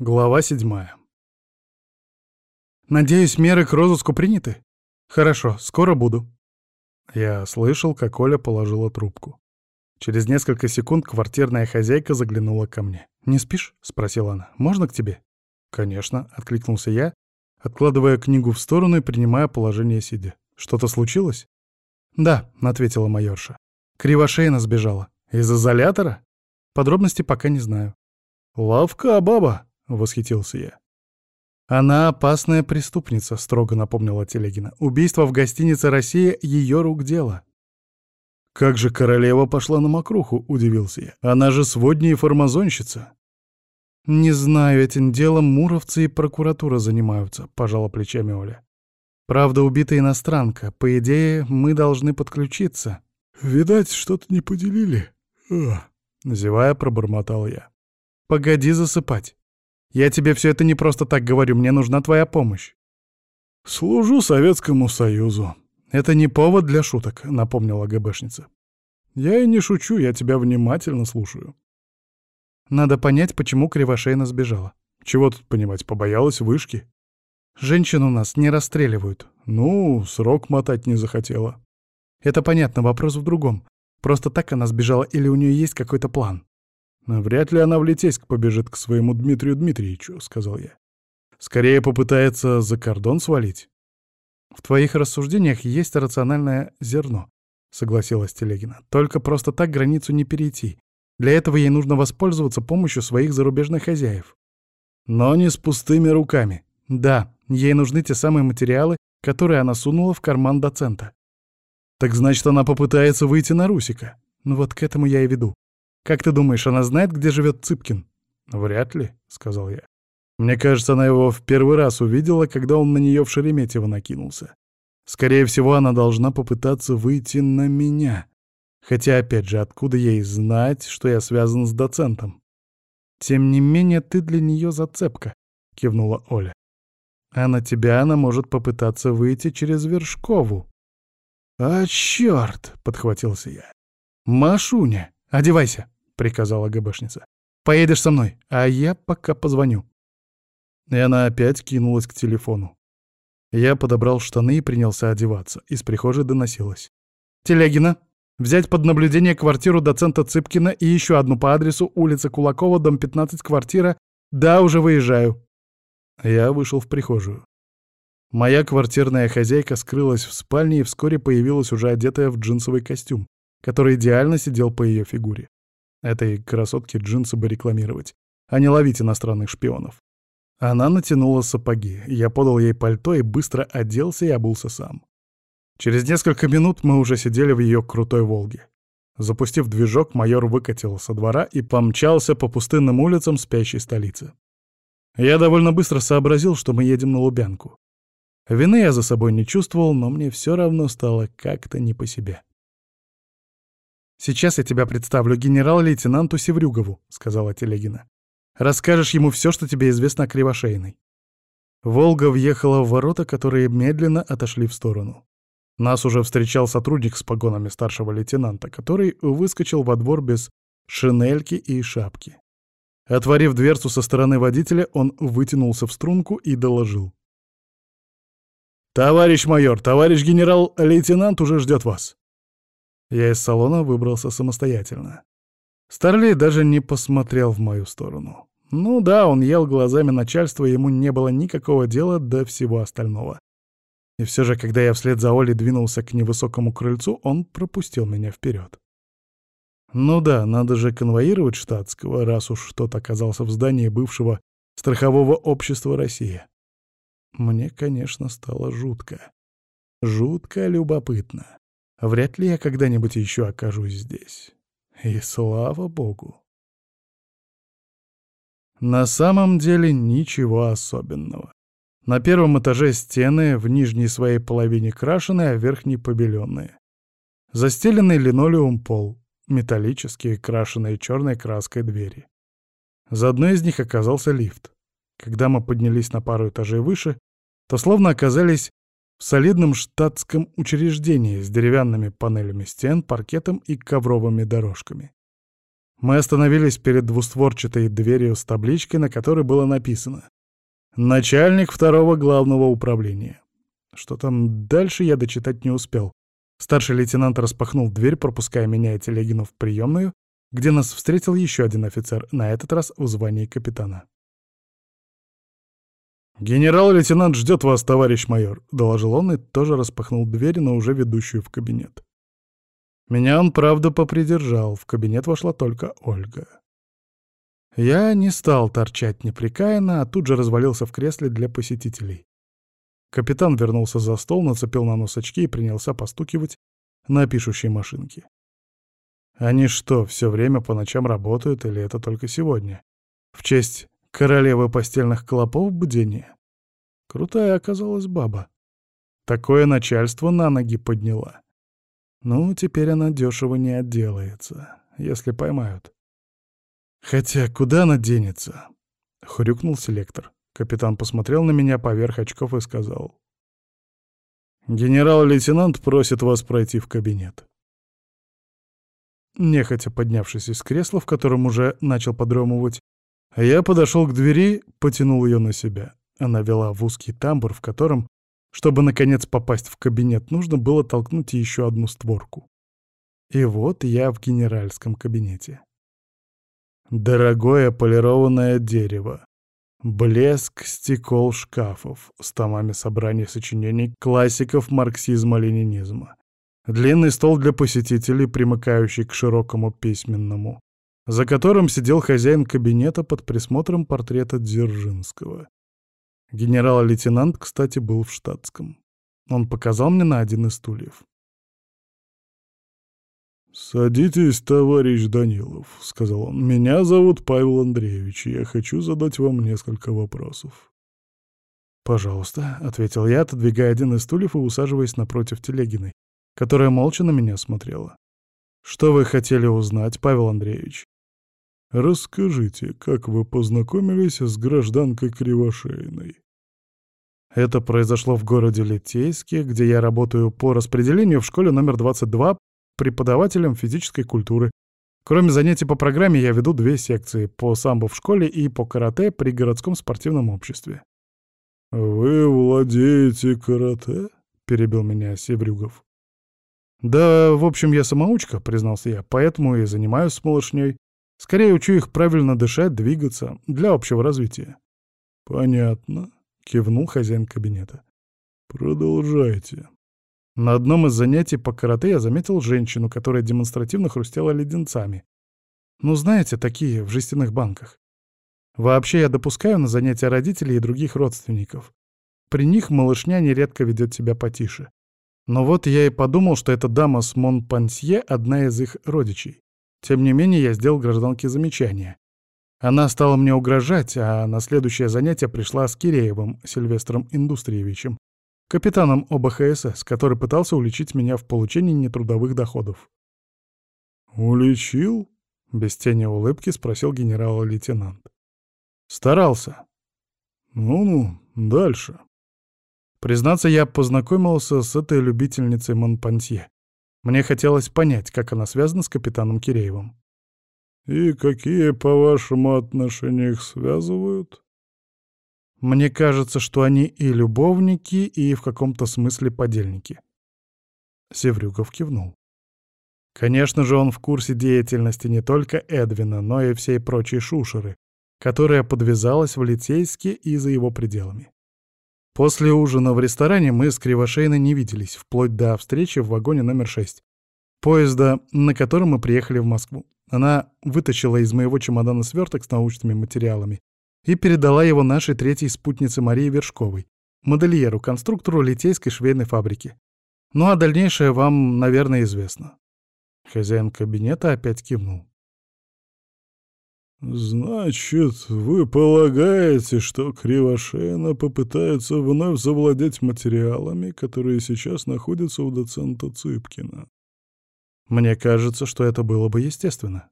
Глава седьмая. «Надеюсь, меры к розыску приняты?» «Хорошо, скоро буду». Я слышал, как Оля положила трубку. Через несколько секунд квартирная хозяйка заглянула ко мне. «Не спишь?» — спросила она. «Можно к тебе?» «Конечно», — откликнулся я, откладывая книгу в сторону и принимая положение сидя. «Что-то случилось?» «Да», — ответила майорша. «Кривошейна сбежала. Из изолятора?» «Подробности пока не знаю». «Лавка, баба!» — восхитился я. «Она опасная преступница», — строго напомнила Телегина. «Убийство в гостинице «Россия» — ее рук дело». «Как же королева пошла на мокруху?» — удивился я. «Она же сводня и формазонщица». «Не знаю, этим делом муровцы и прокуратура занимаются», — пожала плечами Оля. «Правда, убита иностранка. По идее, мы должны подключиться». «Видать, что-то не поделили». Ах. Зевая, пробормотал я. «Погоди засыпать. Я тебе все это не просто так говорю, мне нужна твоя помощь». «Служу Советскому Союзу». «Это не повод для шуток», — напомнила ГБшница. «Я и не шучу, я тебя внимательно слушаю». Надо понять, почему Кривошейна сбежала. Чего тут понимать, побоялась вышки? Женщин у нас не расстреливают. Ну, срок мотать не захотела. Это понятно, вопрос в другом. Просто так она сбежала или у нее есть какой-то план? «Вряд ли она в Литейск побежит к своему Дмитрию Дмитриевичу», — сказал я. «Скорее попытается за кордон свалить». «В твоих рассуждениях есть рациональное зерно», — согласилась Телегина. «Только просто так границу не перейти. Для этого ей нужно воспользоваться помощью своих зарубежных хозяев». «Но не с пустыми руками». «Да, ей нужны те самые материалы, которые она сунула в карман доцента». «Так значит, она попытается выйти на Русика». «Ну вот к этому я и веду. Как ты думаешь, она знает, где живет Цыпкин?» «Вряд ли», — сказал я. «Мне кажется, она его в первый раз увидела, когда он на нее в Шереметьево накинулся. Скорее всего, она должна попытаться выйти на меня. Хотя, опять же, откуда ей знать, что я связан с доцентом?» «Тем не менее, ты для нее зацепка», — кивнула Оля. «А на тебя она может попытаться выйти через Вершкову». «А, черт!» — подхватился я. «Машуня, одевайся!» Приказала ГБшница. «Поедешь со мной, а я пока позвоню». И она опять кинулась к телефону. Я подобрал штаны и принялся одеваться. Из прихожей доносилось. «Телегина, взять под наблюдение квартиру доцента Цыпкина и еще одну по адресу улица Кулакова, дом 15, квартира. Да, уже выезжаю». Я вышел в прихожую. Моя квартирная хозяйка скрылась в спальне и вскоре появилась уже одетая в джинсовый костюм, который идеально сидел по ее фигуре. Этой красотке джинсы бы рекламировать, а не ловить иностранных шпионов. Она натянула сапоги, я подал ей пальто и быстро оделся и обулся сам. Через несколько минут мы уже сидели в ее крутой «Волге». Запустив движок, майор выкатил со двора и помчался по пустынным улицам спящей столицы. Я довольно быстро сообразил, что мы едем на Лубянку. Вины я за собой не чувствовал, но мне все равно стало как-то не по себе. «Сейчас я тебя представлю генерал-лейтенанту Севрюгову», — сказала Телегина. «Расскажешь ему все, что тебе известно о Кривошейной». Волга въехала в ворота, которые медленно отошли в сторону. Нас уже встречал сотрудник с погонами старшего лейтенанта, который выскочил во двор без шинельки и шапки. Отворив дверцу со стороны водителя, он вытянулся в струнку и доложил. «Товарищ майор, товарищ генерал-лейтенант уже ждет вас». Я из салона выбрался самостоятельно. Старлей даже не посмотрел в мою сторону. Ну да, он ел глазами начальства, ему не было никакого дела до всего остального. И все же, когда я вслед за Олей двинулся к невысокому крыльцу, он пропустил меня вперед. Ну да, надо же конвоировать штатского, раз уж тот оказался в здании бывшего страхового общества России. Мне, конечно, стало жутко. Жутко любопытно. Вряд ли я когда-нибудь еще окажусь здесь. И слава богу. На самом деле ничего особенного. На первом этаже стены в нижней своей половине крашены, а верхней побеленные. Застеленный линолеум пол, металлические, крашеные черной краской двери. За одной из них оказался лифт. Когда мы поднялись на пару этажей выше, то словно оказались в солидном штатском учреждении с деревянными панелями стен, паркетом и ковровыми дорожками. Мы остановились перед двустворчатой дверью с табличкой, на которой было написано «Начальник второго главного управления». Что там дальше, я дочитать не успел. Старший лейтенант распахнул дверь, пропуская меня и Телегину в приемную, где нас встретил еще один офицер, на этот раз в звании капитана. «Генерал-лейтенант ждет вас, товарищ майор», — доложил он и тоже распахнул дверь, но уже ведущую в кабинет. Меня он, правда, попридержал, в кабинет вошла только Ольга. Я не стал торчать непрекаянно, а тут же развалился в кресле для посетителей. Капитан вернулся за стол, нацепил на нос очки и принялся постукивать на пишущей машинке. Они что, все время по ночам работают или это только сегодня? В честь королевы постельных клопов бдения? Крутая оказалась баба. Такое начальство на ноги подняла. Ну, теперь она дешево не отделается, если поймают. Хотя куда она денется? Хрюкнул селектор. Капитан посмотрел на меня поверх очков и сказал. «Генерал-лейтенант просит вас пройти в кабинет». Нехотя поднявшись из кресла, в котором уже начал подремывать, я подошел к двери, потянул ее на себя. Она вела в узкий тамбур, в котором, чтобы наконец попасть в кабинет, нужно было толкнуть еще одну створку. И вот я в генеральском кабинете. Дорогое полированное дерево, Блеск стекол шкафов с томами собраний сочинений классиков марксизма-ленинизма. Длинный стол для посетителей, примыкающий к широкому письменному, за которым сидел хозяин кабинета под присмотром портрета Дзержинского. Генерал-лейтенант, кстати, был в штатском. Он показал мне на один из стульев. «Садитесь, товарищ Данилов», — сказал он. «Меня зовут Павел Андреевич, и я хочу задать вам несколько вопросов». «Пожалуйста», — ответил я, отодвигая один из стульев и усаживаясь напротив Телегиной, которая молча на меня смотрела. «Что вы хотели узнать, Павел Андреевич?» «Расскажите, как вы познакомились с гражданкой Кривошейной?» Это произошло в городе Литейске, где я работаю по распределению в школе номер 22 преподавателем физической культуры. Кроме занятий по программе я веду две секции — по самбо в школе и по карате при городском спортивном обществе. «Вы владеете карате?» — перебил меня Севрюгов. «Да, в общем, я самоучка», — признался я, — «поэтому и занимаюсь с малышней. Скорее учу их правильно дышать, двигаться, для общего развития». «Понятно», — кивнул хозяин кабинета. «Продолжайте». На одном из занятий по карате я заметил женщину, которая демонстративно хрустела леденцами. Ну, знаете, такие, в жестяных банках. Вообще я допускаю на занятия родителей и других родственников. При них малышня нередко ведет себя потише. Но вот я и подумал, что эта дама с Монпансье — одна из их родичей. Тем не менее, я сделал гражданке замечание. Она стала мне угрожать, а на следующее занятие пришла с Киреевым, Сильвестром Индустриевичем, капитаном ОБХСС, который пытался уличить меня в получении нетрудовых доходов. «Уличил?» — без тени улыбки спросил генерал-лейтенант. «Старался». «Ну-ну, дальше». Признаться, я познакомился с этой любительницей Монпансье. Мне хотелось понять, как она связана с капитаном Киреевым. «И какие, по-вашему, отношения их связывают?» Мне кажется, что они и любовники, и в каком-то смысле подельники. Севрюков кивнул. Конечно же, он в курсе деятельности не только Эдвина, но и всей прочей шушеры, которая подвязалась в Литейске и за его пределами. После ужина в ресторане мы с Кривошейной не виделись, вплоть до встречи в вагоне номер 6, поезда, на котором мы приехали в Москву. Она вытащила из моего чемодана сверток с научными материалами и передала его нашей третьей спутнице Марии Вершковой, модельеру, конструктору литейской швейной фабрики. Ну а дальнейшее вам, наверное, известно. Хозяин кабинета опять кивнул. «Значит, вы полагаете, что Кривошеина попытается вновь завладеть материалами, которые сейчас находятся у доцента Цыпкина?» «Мне кажется, что это было бы естественно».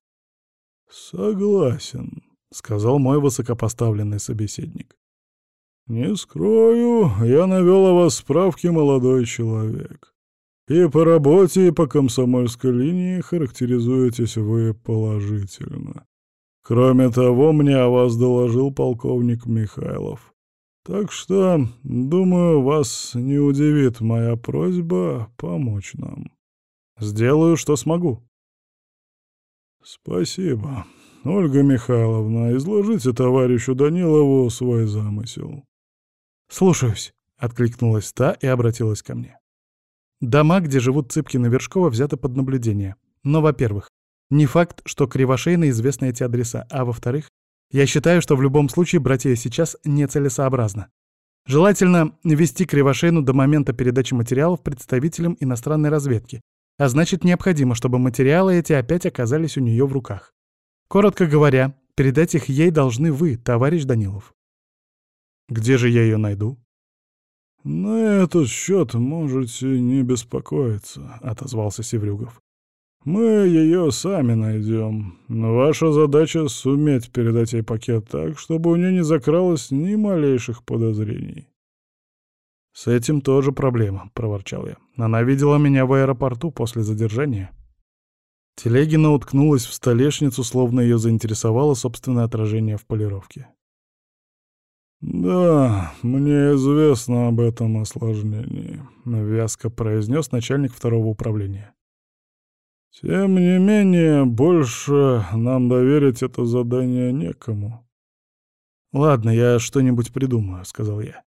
«Согласен», — сказал мой высокопоставленный собеседник. «Не скрою, я навел о вас справки, молодой человек. И по работе, и по комсомольской линии характеризуетесь вы положительно. Кроме того, мне о вас доложил полковник Михайлов. Так что, думаю, вас не удивит моя просьба помочь нам. Сделаю, что смогу. Спасибо. Ольга Михайловна, изложите товарищу Данилову свой замысел. Слушаюсь, откликнулась та и обратилась ко мне. Дома, где живут Цыпкины Вершкова, взяты под наблюдение. Но, во-первых, не факт, что Кривошейно известны эти адреса, а во-вторых, я считаю, что в любом случае брать ее сейчас нецелесообразно. Желательно вести Кривошейну до момента передачи материалов представителям иностранной разведки, а значит, необходимо, чтобы материалы эти опять оказались у нее в руках. Коротко говоря, передать их ей должны вы, товарищ Данилов. Где же я ее найду? «На этот счет можете не беспокоиться», — отозвался Севрюгов. «Мы ее сами найдем. Ваша задача — суметь передать ей пакет так, чтобы у нее не закралось ни малейших подозрений». «С этим тоже проблема», — проворчал я. «Она видела меня в аэропорту после задержания». Телегина уткнулась в столешницу, словно ее заинтересовало собственное отражение в полировке. «Да, мне известно об этом осложнении», — вязко произнес начальник второго управления. «Тем не менее, больше нам доверить это задание некому». «Ладно, я что-нибудь придумаю», — сказал я.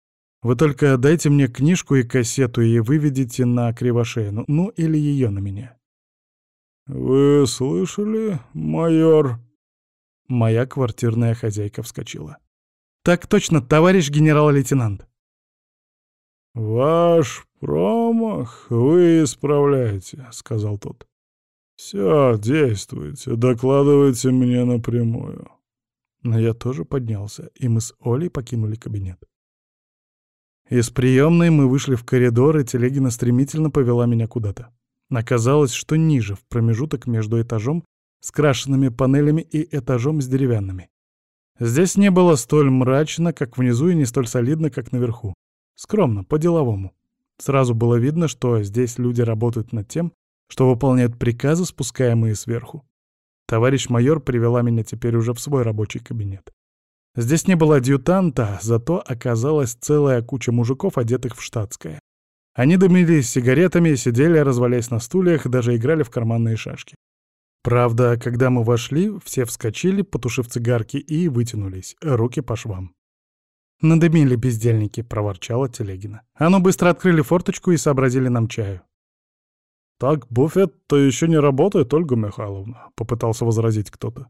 Вы только дайте мне книжку и кассету и выведите на Кривошеину, ну или ее на меня. «Вы слышали, майор?» Моя квартирная хозяйка вскочила. «Так точно, товарищ генерал-лейтенант». «Ваш промах вы исправляете», — сказал тот. «Все, действуйте, докладывайте мне напрямую». Но я тоже поднялся, и мы с Олей покинули кабинет. Из приемной мы вышли в коридор, и Телегина стремительно повела меня куда-то. Оказалось, что ниже, в промежуток между этажом с крашенными панелями и этажом с деревянными. Здесь не было столь мрачно, как внизу, и не столь солидно, как наверху. Скромно, по-деловому. Сразу было видно, что здесь люди работают над тем, что выполняют приказы, спускаемые сверху. Товарищ майор привела меня теперь уже в свой рабочий кабинет. Здесь не было адъютанта, зато оказалась целая куча мужиков, одетых в штатское. Они дымились сигаретами, сидели, развалясь на стульях, даже играли в карманные шашки. Правда, когда мы вошли, все вскочили, потушив цигарки, и вытянулись, руки по швам. «Надымили бездельники», — проворчала Телегина. «А ну быстро открыли форточку и сообразили нам чаю». «Так буфет-то еще не работает, Ольга Михайловна», — попытался возразить кто-то.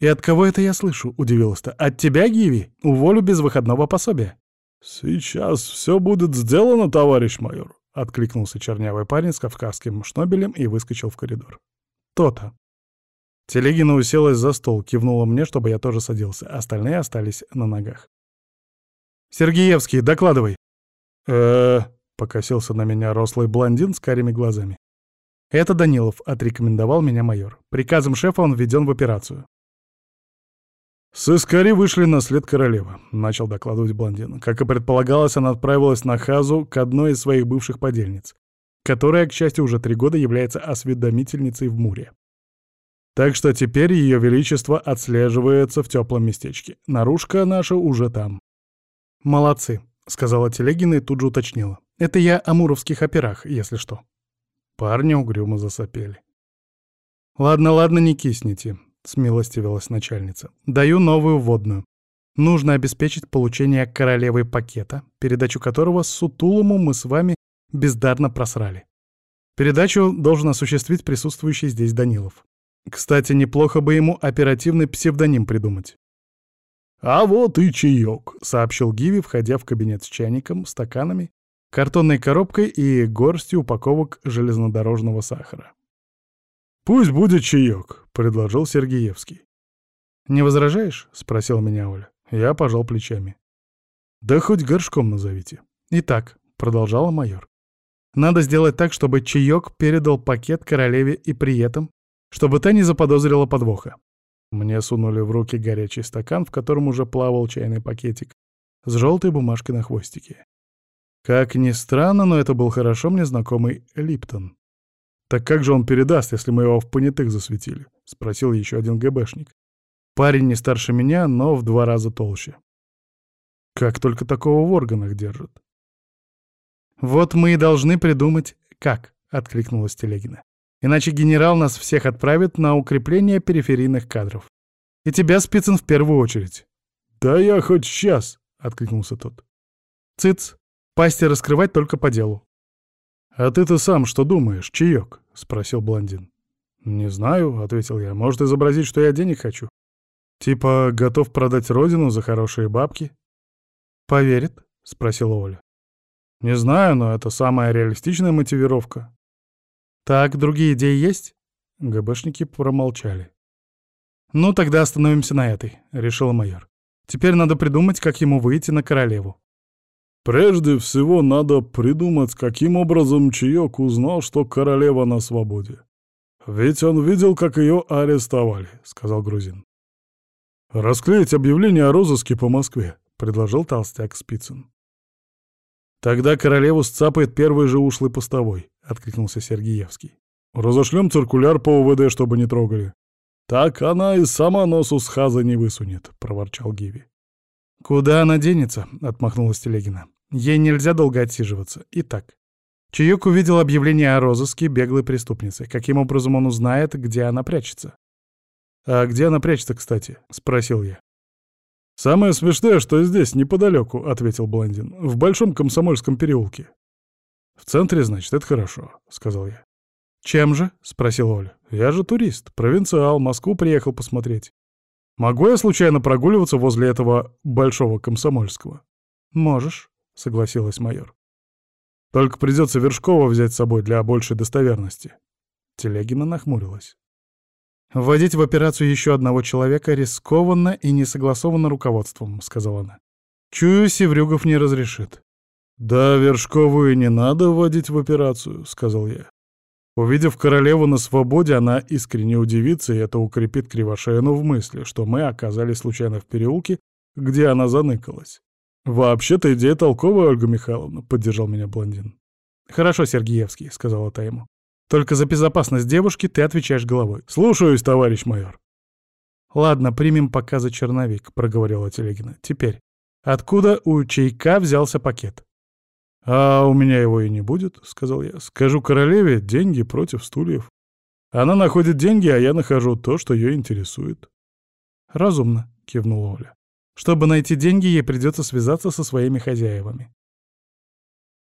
«И от кого это я слышу?» — удивилась-то. «От тебя, Гиви? Уволю без выходного пособия». «Сейчас все будет сделано, товарищ майор», — откликнулся чернявый парень с кавказским шнобелем и выскочил в коридор. «То-то». Телегина уселась за стол, кивнула мне, чтобы я тоже садился. Остальные остались на ногах. «Сергеевский, докладывай!» э покосился на меня рослый блондин с карими глазами. «Это Данилов», — отрекомендовал меня майор. «Приказом шефа он введен в операцию». «Сыскари вышли на след королевы», — начал докладывать блондин. Как и предполагалось, она отправилась на Хазу к одной из своих бывших подельниц, которая, к счастью, уже три года является осведомительницей в Муре. Так что теперь ее величество отслеживается в теплом местечке. Наружка наша уже там. «Молодцы», — сказала Телегина и тут же уточнила. «Это я о муровских операх, если что». Парни угрюмо засопели. «Ладно, ладно, не кисните. — смилостивилась начальница. «Даю новую вводную. Нужно обеспечить получение королевой пакета, передачу которого Сутулому мы с вами бездарно просрали. Передачу должен осуществить присутствующий здесь Данилов. Кстати, неплохо бы ему оперативный псевдоним придумать». «А вот и чаек», — сообщил Гиви, входя в кабинет с чайником, стаканами, картонной коробкой и горстью упаковок железнодорожного сахара. «Пусть будет чаек», — предложил Сергеевский. «Не возражаешь?» — спросил меня Оля. Я пожал плечами. «Да хоть горшком назовите». «Итак», — продолжала майор, — «надо сделать так, чтобы чаек передал пакет королеве и при этом, чтобы та не заподозрила подвоха». Мне сунули в руки горячий стакан, в котором уже плавал чайный пакетик, с желтой бумажкой на хвостике. Как ни странно, но это был хорошо мне знакомый Липтон. «Так как же он передаст, если мы его в понятых засветили?» — спросил еще один ГБшник. Парень не старше меня, но в два раза толще. Как только такого в органах держат. «Вот мы и должны придумать, как», — откликнулась Телегина. «Иначе генерал нас всех отправит на укрепление периферийных кадров. И тебя, Спицын, в первую очередь». «Да я хоть сейчас», — откликнулся тот. «Цыц, пасти раскрывать только по делу». «А ты-то сам что думаешь, чаек?» — спросил блондин. «Не знаю», — ответил я. «Может, изобразить, что я денег хочу? Типа, готов продать родину за хорошие бабки?» «Поверит?» — спросила Оля. «Не знаю, но это самая реалистичная мотивировка». «Так, другие идеи есть?» ГБшники промолчали. «Ну, тогда остановимся на этой», — решил майор. «Теперь надо придумать, как ему выйти на королеву». «Прежде всего надо придумать, каким образом Чаек узнал, что королева на свободе. Ведь он видел, как ее арестовали», — сказал грузин. «Расклеить объявление о розыске по Москве», — предложил толстяк Спицын. «Тогда королеву сцапает первый же ушлый постовой», — откликнулся Сергеевский. «Разошлем циркуляр по УВД, чтобы не трогали». «Так она и сама носу с хаза не высунет», — проворчал Гиви. «Куда она денется?» — отмахнулась Телегина. «Ей нельзя долго отсиживаться. Итак, Чаек увидел объявление о розыске беглой преступницы. Каким образом он узнает, где она прячется?» «А где она прячется, кстати?» — спросил я. «Самое смешное, что здесь, неподалеку», — ответил блондин, — «в Большом Комсомольском переулке». «В центре, значит, это хорошо», — сказал я. «Чем же?» — спросил Оля. «Я же турист, провинциал, Москву приехал посмотреть. Могу я случайно прогуливаться возле этого Большого Комсомольского?» «Можешь», — согласилась майор. «Только придется Вершкова взять с собой для большей достоверности». Телегина нахмурилась. «Вводить в операцию еще одного человека рискованно и не согласованно руководством», — сказала она. «Чую, Севрюгов не разрешит». «Да, Вершкову и не надо вводить в операцию», — сказал я. Увидев королеву на свободе, она искренне удивится, и это укрепит Кривошеину в мысли, что мы оказались случайно в переулке, где она заныкалась. «Вообще-то идея толковая, Ольга Михайловна», — поддержал меня блондин. «Хорошо, Сергеевский», — сказала та ему. Только за безопасность девушки ты отвечаешь головой. Слушаюсь, товарищ майор. Ладно, примем пока за черновик, проговорила Телегина. Теперь, откуда у чайка взялся пакет? А у меня его и не будет, сказал я. Скажу королеве, деньги против стульев. Она находит деньги, а я нахожу то, что ее интересует. Разумно, кивнула Оля. Чтобы найти деньги, ей придется связаться со своими хозяевами.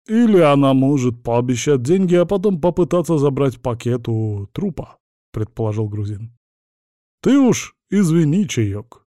Или она может пообещать деньги, а потом попытаться забрать пакет у трупа, предположил грузин. Ты уж извини, чаек.